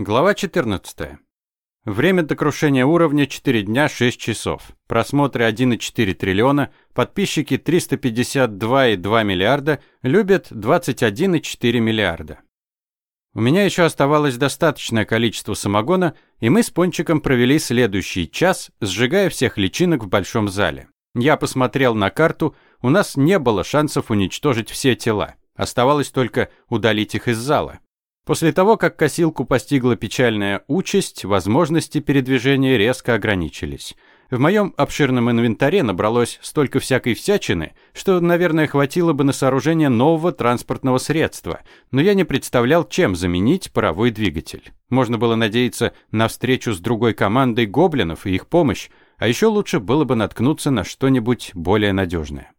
Глава 14. Время до крушения уровня 4 дня 6 часов. Просмотры 1,4 триллиона, подписчики 352,2 миллиарда, любят 21,4 миллиарда. У меня еще оставалось достаточное количество самогона, и мы с Пончиком провели следующий час, сжигая всех личинок в большом зале. Я посмотрел на карту, у нас не было шансов уничтожить все тела. Оставалось только удалить их из зала. После того, как косилку постигла печальная участь, возможности передвижения резко ограничились. В моем обширном инвентаре набралось столько всякой всячины, что, наверное, хватило бы на сооружение нового транспортного средства, но я не представлял, чем заменить паровой двигатель. Можно было надеяться на встречу с другой командой гоблинов и их помощь, а еще лучше было бы наткнуться на что-нибудь более надежное.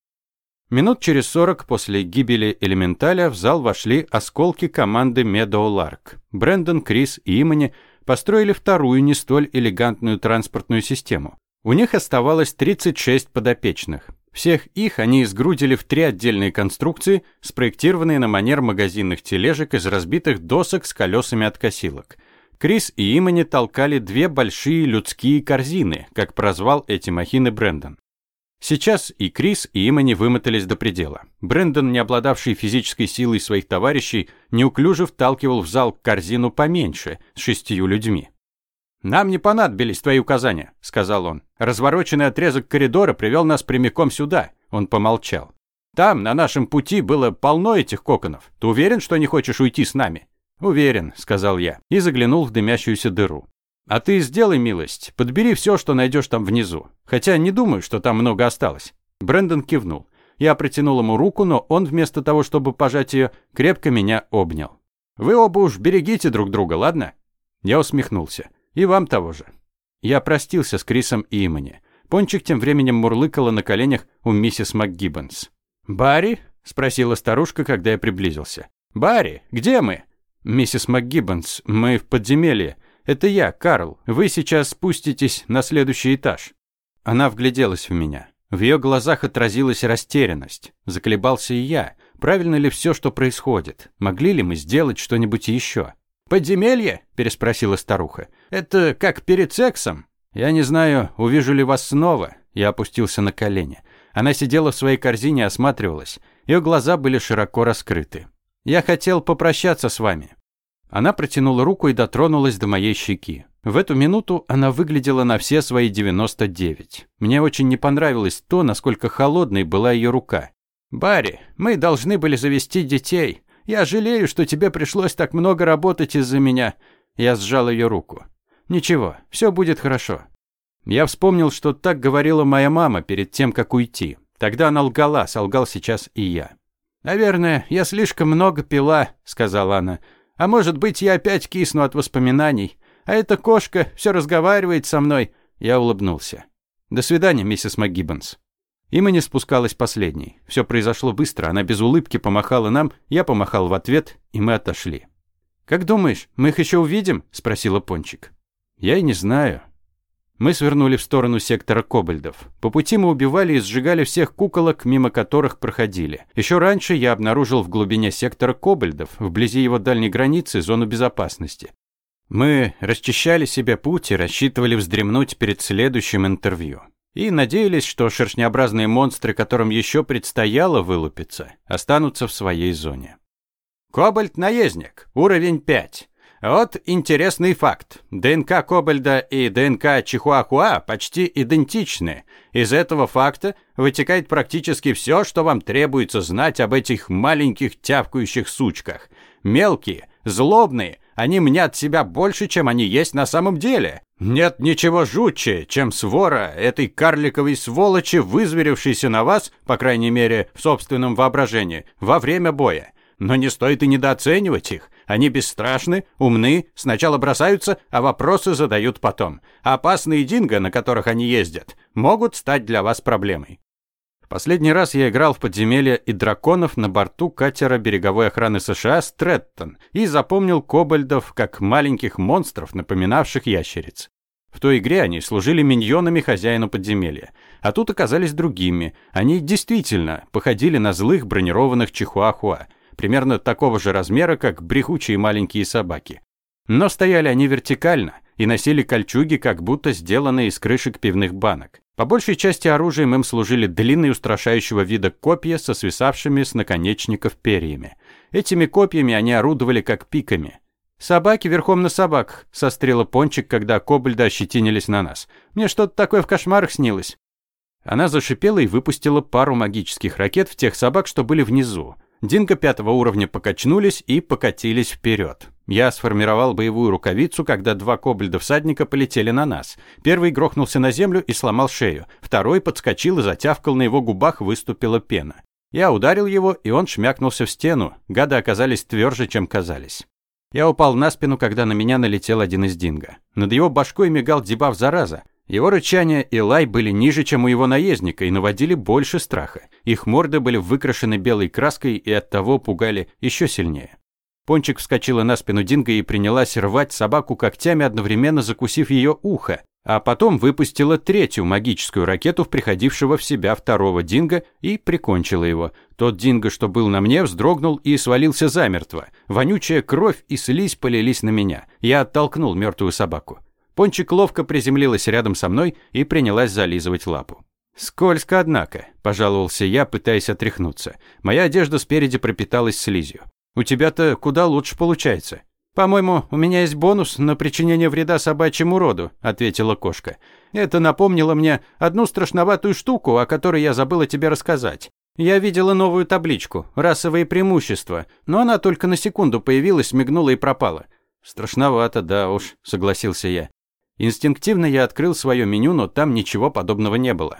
Минут через сорок после гибели элементаля в зал вошли осколки команды Meadow Lark. Брэндон, Крис и Имани построили вторую не столь элегантную транспортную систему. У них оставалось 36 подопечных. Всех их они изгрудили в три отдельные конструкции, спроектированные на манер магазинных тележек из разбитых досок с колесами от косилок. Крис и Имани толкали две большие людские корзины, как прозвал эти махины Брэндон. Сейчас и Крис, и Имани вымотались до предела. Брэндон, не обладавший физической силой своих товарищей, неуклюже вталкивал в зал корзину поменьше, с шестью людьми. «Нам не понадобились твои указания», — сказал он. «Развороченный отрезок коридора привел нас прямиком сюда», — он помолчал. «Там, на нашем пути, было полно этих коконов. Ты уверен, что не хочешь уйти с нами?» «Уверен», — сказал я, и заглянул в дымящуюся дыру. А ты сделай милость, подбери все, что найдешь там внизу. Хотя не думаю, что там много осталось. Брэндон кивнул. Я протянул ему руку, но он вместо того, чтобы пожать ее, крепко меня обнял. Вы оба уж берегите друг друга, ладно? Я усмехнулся. И вам того же. Я простился с Крисом и Имани. Пончик тем временем мурлыкала на коленях у миссис МакГиббонс. «Барри?» – спросила старушка, когда я приблизился. «Барри, где мы?» «Миссис МакГиббонс, мы в подземелье. «Это я, Карл. Вы сейчас спуститесь на следующий этаж». Она вгляделась в меня. В ее глазах отразилась растерянность. Заколебался и я. Правильно ли все, что происходит? Могли ли мы сделать что-нибудь еще? «Подземелье?» – переспросила старуха. «Это как перед сексом?» «Я не знаю, увижу ли вас снова». Я опустился на колени. Она сидела в своей корзине осматривалась. Ее глаза были широко раскрыты. «Я хотел попрощаться с вами. Она протянула руку и дотронулась до моей щеки. В эту минуту она выглядела на все свои 99. Мне очень не понравилось то, насколько холодной была ее рука. «Барри, мы должны были завести детей. Я жалею, что тебе пришлось так много работать из-за меня». Я сжал ее руку. «Ничего, все будет хорошо». Я вспомнил, что так говорила моя мама перед тем, как уйти. Тогда она лгала, солгал сейчас и я. «Наверное, я слишком много пила», — сказала она. А может быть, я опять кисну от воспоминаний. А эта кошка все разговаривает со мной. Я улыбнулся. До свидания, миссис МакГиббонс. Има не спускалась последней. Все произошло быстро. Она без улыбки помахала нам, я помахал в ответ, и мы отошли. «Как думаешь, мы их еще увидим?» – спросила Пончик. «Я и не знаю. Мы свернули в сторону сектора кобальдов. По пути мы убивали и сжигали всех куколок, мимо которых проходили. Еще раньше я обнаружил в глубине сектора кобальдов, вблизи его дальней границы, зону безопасности. Мы расчищали себе путь и рассчитывали вздремнуть перед следующим интервью. И надеялись, что шершнеобразные монстры, которым еще предстояло вылупиться, останутся в своей зоне. «Кобальт-наездник, уровень 5. Вот интересный факт. ДНК Кобальда и ДНК Чихуахуа почти идентичны. Из этого факта вытекает практически все, что вам требуется знать об этих маленьких тявкающих сучках. Мелкие, злобные, они мнят себя больше, чем они есть на самом деле. Нет ничего жутче, чем свора этой карликовой сволочи, вызверившейся на вас, по крайней мере, в собственном воображении, во время боя. Но не стоит и недооценивать их. Они бесстрашны, умны, сначала бросаются, а вопросы задают потом. Опасные динго, на которых они ездят, могут стать для вас проблемой. В последний раз я играл в подземелья и драконов на борту катера береговой охраны США «Стрэттон» и запомнил кобальдов как маленьких монстров, напоминавших ящериц. В той игре они служили миньонами хозяину подземелья, а тут оказались другими. Они действительно походили на злых бронированных чихуахуа – примерно такого же размера, как брехучие маленькие собаки. Но стояли они вертикально и носили кольчуги, как будто сделанные из крышек пивных банок. По большей части оружием им служили длинные устрашающего вида копья со свисавшими с наконечников перьями. Этими копьями они орудовали как пиками. «Собаки верхом на собаках», — сострила Пончик, когда кобальды ощетинились на нас. «Мне что-то такое в кошмарах снилось». Она зашипела и выпустила пару магических ракет в тех собак, что были внизу. Динго пятого уровня покачнулись и покатились вперед. Я сформировал боевую рукавицу, когда два кобальда-всадника полетели на нас. Первый грохнулся на землю и сломал шею. Второй подскочил и затявкал, на его губах выступила пена. Я ударил его, и он шмякнулся в стену. Гады оказались тверже, чем казались. Я упал на спину, когда на меня налетел один из динго. Над его башкой мигал дебаф зараза. Его рычание и лай были ниже, чем у его наездника, и наводили больше страха. Их морды были выкрашены белой краской и оттого пугали еще сильнее. Пончик вскочила на спину Динго и принялась рвать собаку когтями, одновременно закусив ее ухо, а потом выпустила третью магическую ракету в приходившего в себя второго Динго и прикончила его. Тот Динго, что был на мне, вздрогнул и свалился замертво. Вонючая кровь и слизь полились на меня. Я оттолкнул мертвую собаку. Пончик ловко приземлилась рядом со мной и принялась зализывать лапу. «Скользко, однако», – пожаловался я, пытаясь отряхнуться. Моя одежда спереди пропиталась слизью. «У тебя-то куда лучше получается». «По-моему, у меня есть бонус на причинение вреда собачьему роду», – ответила кошка. «Это напомнило мне одну страшноватую штуку, о которой я забыла тебе рассказать. Я видела новую табличку «Расовые преимущества», но она только на секунду появилась, мигнула и пропала. «Страшновато, да уж», – согласился я. Инстинктивно я открыл свое меню, но там ничего подобного не было.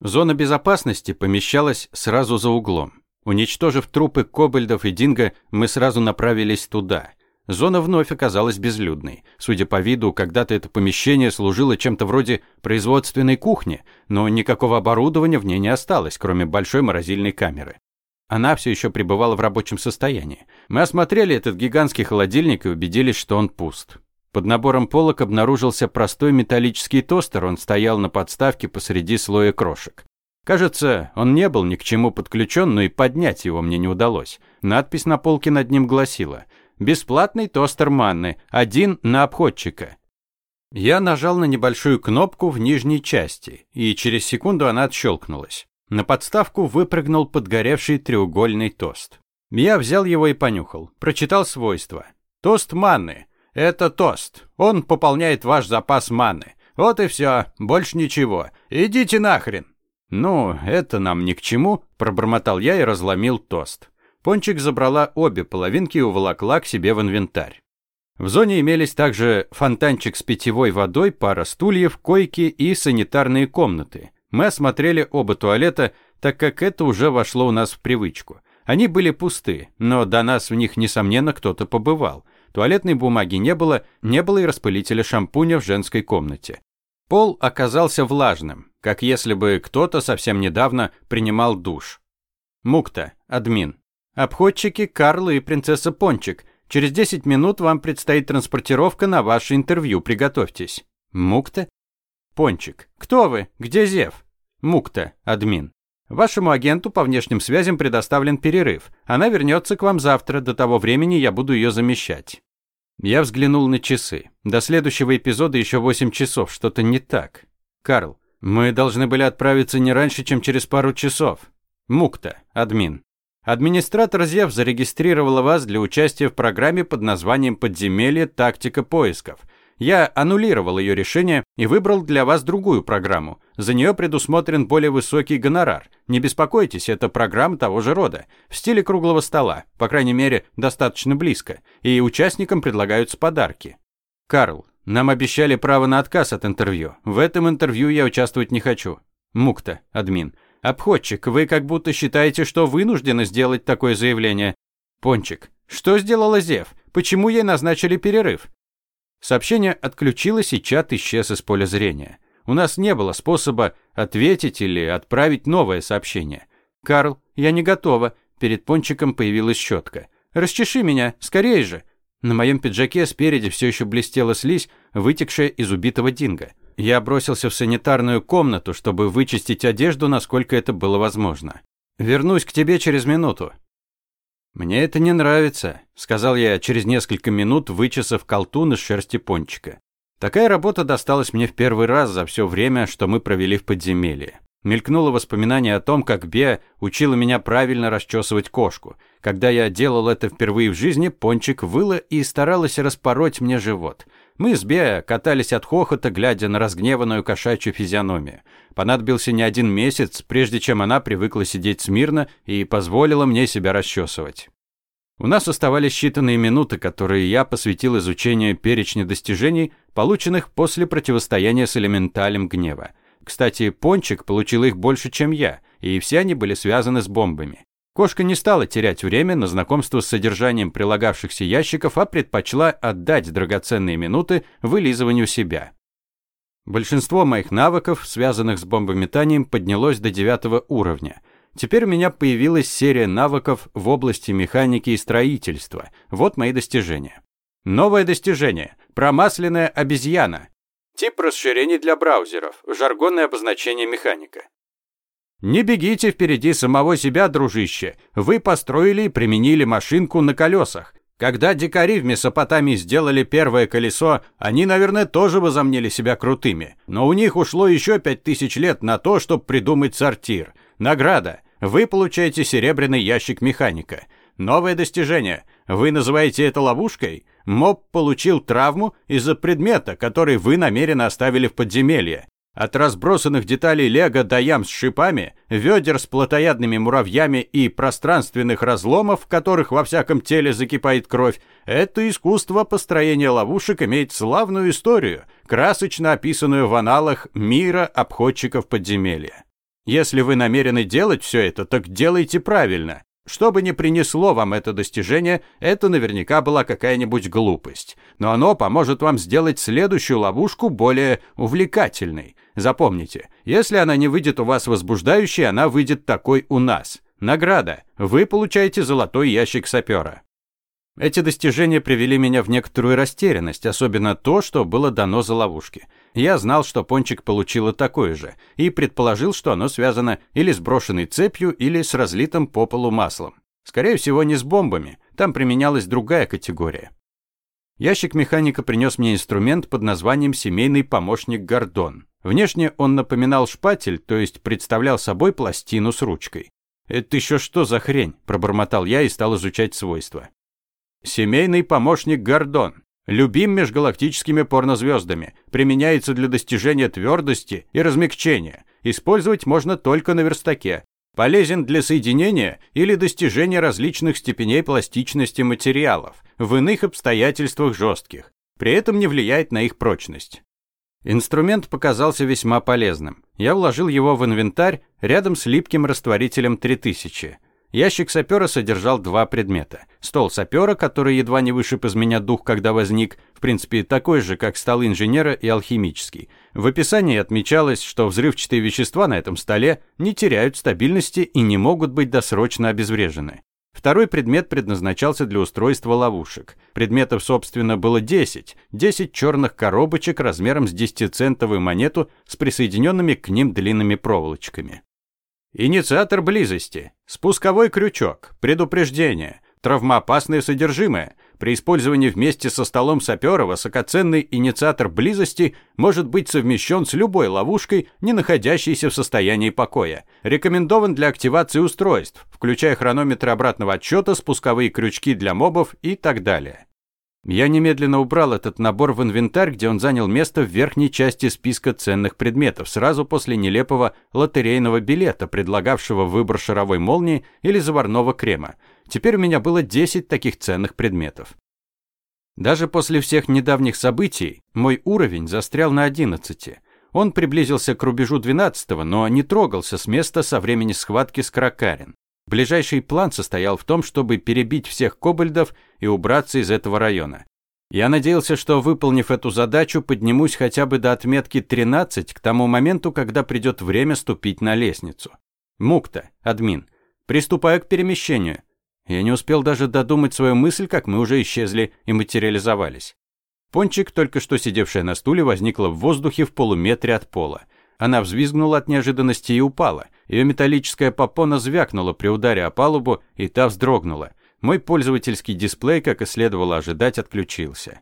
Зона безопасности помещалась сразу за углом. Уничтожив трупы кобальдов и динго, мы сразу направились туда. Зона вновь оказалась безлюдной. Судя по виду, когда-то это помещение служило чем-то вроде производственной кухни, но никакого оборудования в ней не осталось, кроме большой морозильной камеры. Она все еще пребывала в рабочем состоянии. Мы осмотрели этот гигантский холодильник и убедились, что он пуст. Под набором полок обнаружился простой металлический тостер, он стоял на подставке посреди слоя крошек. Кажется, он не был ни к чему подключен, но и поднять его мне не удалось. Надпись на полке над ним гласила «Бесплатный тостер манны, один на обходчика». Я нажал на небольшую кнопку в нижней части, и через секунду она отщелкнулась. На подставку выпрыгнул подгоревший треугольный тост. Я взял его и понюхал, прочитал свойства. Тост манны – это тост. Он пополняет ваш запас маны. Вот и все. Больше ничего. Идите нахрен. Ну, это нам ни к чему, пробормотал я и разломил тост. Пончик забрала обе половинки и уволокла к себе в инвентарь. В зоне имелись также фонтанчик с питьевой водой, пара стульев, койки и санитарные комнаты. Мы осмотрели оба туалета, так как это уже вошло у нас в привычку. Они были пусты, но до нас в них, несомненно, кто-то побывал. Туалетной бумаги не было, не было и распылителя шампуня в женской комнате. Пол оказался влажным, как если бы кто-то совсем недавно принимал душ. Мукта, админ. Обходчики Карл и принцесса Пончик. Через 10 минут вам предстоит транспортировка на ваше интервью, приготовьтесь. Мукта? Пончик. Кто вы? Где Зев? Мукта, админ. Вашему агенту по внешним связям предоставлен перерыв. Она вернется к вам завтра, до того времени я буду ее замещать. Я взглянул на часы. До следующего эпизода еще 8 часов, что-то не так. Карл, мы должны были отправиться не раньше, чем через пару часов. Мукта, админ. Администратор ЗЕВ зарегистрировала вас для участия в программе под названием «Подземелье. Тактика поисков». Я аннулировал ее решение и выбрал для вас другую программу. За нее предусмотрен более высокий гонорар. Не беспокойтесь, это программа того же рода. В стиле круглого стола, по крайней мере, достаточно близко. И участникам предлагаются подарки. Карл, нам обещали право на отказ от интервью. В этом интервью я участвовать не хочу. Мукта, админ. Обходчик, вы как будто считаете, что вынуждены сделать такое заявление. Пончик, что сделала Зев? Почему ей назначили перерыв? Сообщение отключилось, и чат исчез из поля зрения. У нас не было способа ответить или отправить новое сообщение. «Карл, я не готова». Перед пончиком появилась щетка. «Расчеши меня, скорее же!» На моем пиджаке спереди все еще блестела слизь, вытекшая из убитого динго. Я бросился в санитарную комнату, чтобы вычистить одежду, насколько это было возможно. «Вернусь к тебе через минуту», «Мне это не нравится», — сказал я через несколько минут, вычесав колтун из шерсти пончика. Такая работа досталась мне в первый раз за все время, что мы провели в подземелье. Мелькнуло воспоминание о том, как Беа учила меня правильно расчесывать кошку. Когда я делал это впервые в жизни, пончик выла и старалась распороть мне живот. Мы с Беа катались от хохота, глядя на разгневанную кошачью физиономию. Понадобился не один месяц, прежде чем она привыкла сидеть смирно и позволила мне себя расчесывать. У нас оставались считанные минуты, которые я посвятил изучению перечня достижений, полученных после противостояния с элементалем гнева. Кстати, Пончик получил их больше, чем я, и все они были связаны с бомбами. Кошка не стала терять время на знакомство с содержанием прилагавшихся ящиков, а предпочла отдать драгоценные минуты вылизыванию себя. Большинство моих навыков, связанных с бомбометанием, поднялось до девятого уровня. Теперь у меня появилась серия навыков в области механики и строительства. Вот мои достижения. Новое достижение. Промасленная обезьяна. Тип расширений для браузеров. Жаргонное обозначение механика. Не бегите впереди самого себя, дружище. Вы построили и применили машинку на колесах. Когда дикари в Месопотамии сделали первое колесо, они, наверное, тоже возомнили себя крутыми. Но у них ушло еще пять тысяч лет на то, чтобы придумать сортир. Награда. Вы получаете серебряный ящик механика. Новое достижение. Вы называете это ловушкой? Моб получил травму из-за предмета, который вы намеренно оставили в подземелье. От разбросанных деталей лего до ям с шипами, ведер с плотоядными муравьями и пространственных разломов, в которых во всяком теле закипает кровь, это искусство построения ловушек имеет славную историю, красочно описанную в аналах мира обходчиков подземелья. Если вы намерены делать все это, так делайте правильно. Что бы ни принесло вам это достижение, это наверняка была какая-нибудь глупость. Но оно поможет вам сделать следующую ловушку более увлекательной. Запомните, если она не выйдет у вас возбуждающей, она выйдет такой у нас. Награда. Вы получаете золотой ящик сапера. Эти достижения привели меня в некоторую растерянность, особенно то, что было дано за ловушки. Я знал, что Пончик получила такое же, и предположил, что оно связано или с брошенной цепью, или с разлитым по полу маслом. Скорее всего, не с бомбами, там применялась другая категория. Ящик механика принес мне инструмент под названием «Семейный помощник Гордон». Внешне он напоминал шпатель, то есть представлял собой пластину с ручкой. «Это еще что за хрень?» – пробормотал я и стал изучать свойства. Семейный помощник Гордон. Любим межгалактическими порнозвездами. Применяется для достижения твердости и размягчения. Использовать можно только на верстаке. Полезен для соединения или достижения различных степеней пластичности материалов, в иных обстоятельствах жестких. При этом не влияет на их прочность. Инструмент показался весьма полезным. Я вложил его в инвентарь рядом с липким растворителем 3000. Ящик сапера содержал два предмета. Стол сапера, который едва не вышиб из меня дух, когда возник, в принципе, такой же, как стол инженера и алхимический. В описании отмечалось, что взрывчатые вещества на этом столе не теряют стабильности и не могут быть досрочно обезврежены. Второй предмет предназначался для устройства ловушек. Предметов, собственно, было 10. 10 черных коробочек размером с 10-центовую монету с присоединенными к ним длинными проволочками. Инициатор близости. Спусковой крючок. Предупреждение. Травмоопасное содержимое. При использовании вместе со столом сапера высокоценный инициатор близости может быть совмещен с любой ловушкой, не находящейся в состоянии покоя. Рекомендован для активации устройств, включая хронометры обратного отсчета, спусковые крючки для мобов и так далее. Я немедленно убрал этот набор в инвентарь, где он занял место в верхней части списка ценных предметов, сразу после нелепого лотерейного билета, предлагавшего выбор шаровой молнии или заварного крема. Теперь у меня было 10 таких ценных предметов. Даже после всех недавних событий мой уровень застрял на 11. Он приблизился к рубежу 12 но не трогался с места со времени схватки с Кракарин. Ближайший план состоял в том, чтобы перебить всех кобальдов и убраться из этого района. Я надеялся, что, выполнив эту задачу, поднимусь хотя бы до отметки 13 к тому моменту, когда придет время ступить на лестницу. Мукта, админ. Приступаю к перемещению. Я не успел даже додумать свою мысль, как мы уже исчезли и материализовались. Пончик, только что сидевшая на стуле, возникла в воздухе в полуметре от пола. Она взвизгнула от неожиданности и упала. Ее металлическая попона звякнула при ударе о палубу, и та вздрогнула. Мой пользовательский дисплей, как и следовало ожидать, отключился.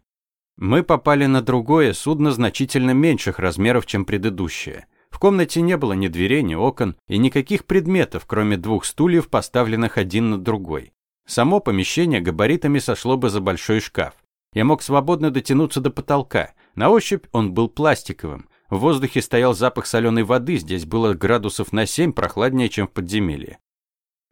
Мы попали на другое судно значительно меньших размеров, чем предыдущее. В комнате не было ни дверей, ни окон и никаких предметов, кроме двух стульев, поставленных один на другой. Само помещение габаритами сошло бы за большой шкаф. Я мог свободно дотянуться до потолка. На ощупь он был пластиковым. В воздухе стоял запах соленой воды, здесь было градусов на 7 прохладнее, чем в подземелье.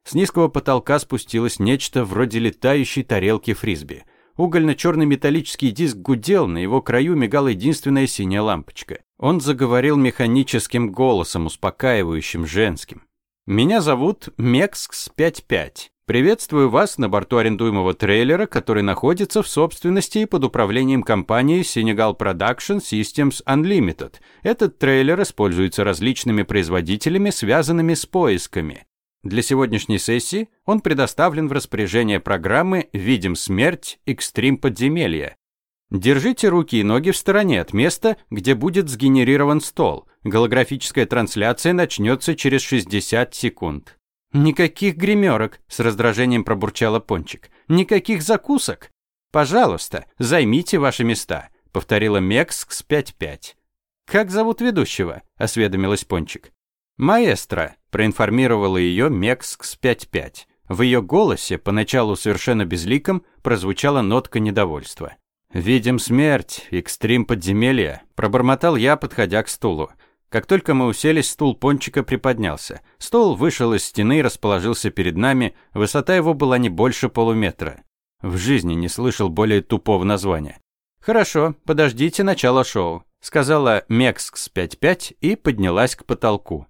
С низкого потолка спустилось нечто вроде летающей тарелки фрисби. Угольно-черный металлический диск гудел, на его краю мигала единственная синяя лампочка. Он заговорил механическим голосом, успокаивающим, женским. «Меня зовут Мекскс 55. Приветствую вас на борту арендуемого трейлера, который находится в собственности и под управлением компании Senegal Production Systems Unlimited. Этот трейлер используется различными производителями, связанными с поисками. Для сегодняшней сессии он предоставлен в распоряжение программы «Видим смерть. Экстрим подземелья». Держите руки и ноги в стороне от места, где будет сгенерирован стол. Голографическая трансляция начнется через 60 секунд. «Никаких гримерок», — с раздражением пробурчала Пончик. «Никаких закусок. Пожалуйста, займите ваши места», — повторила Мекскс 55. «Как зовут ведущего?» — осведомилась Пончик. «Маэстро», — проинформировала ее Мекскс 55. В ее голосе, поначалу совершенно безликом, прозвучала нотка недовольства. «Видим смерть, экстрим подземелья», — пробормотал я, подходя к стулу. Как только мы уселись, стул пончика приподнялся. Стол вышел из стены и расположился перед нами, высота его была не больше полуметра. В жизни не слышал более тупого названия. «Хорошо, подождите начала шоу», — сказала Мекскс 55 и поднялась к потолку.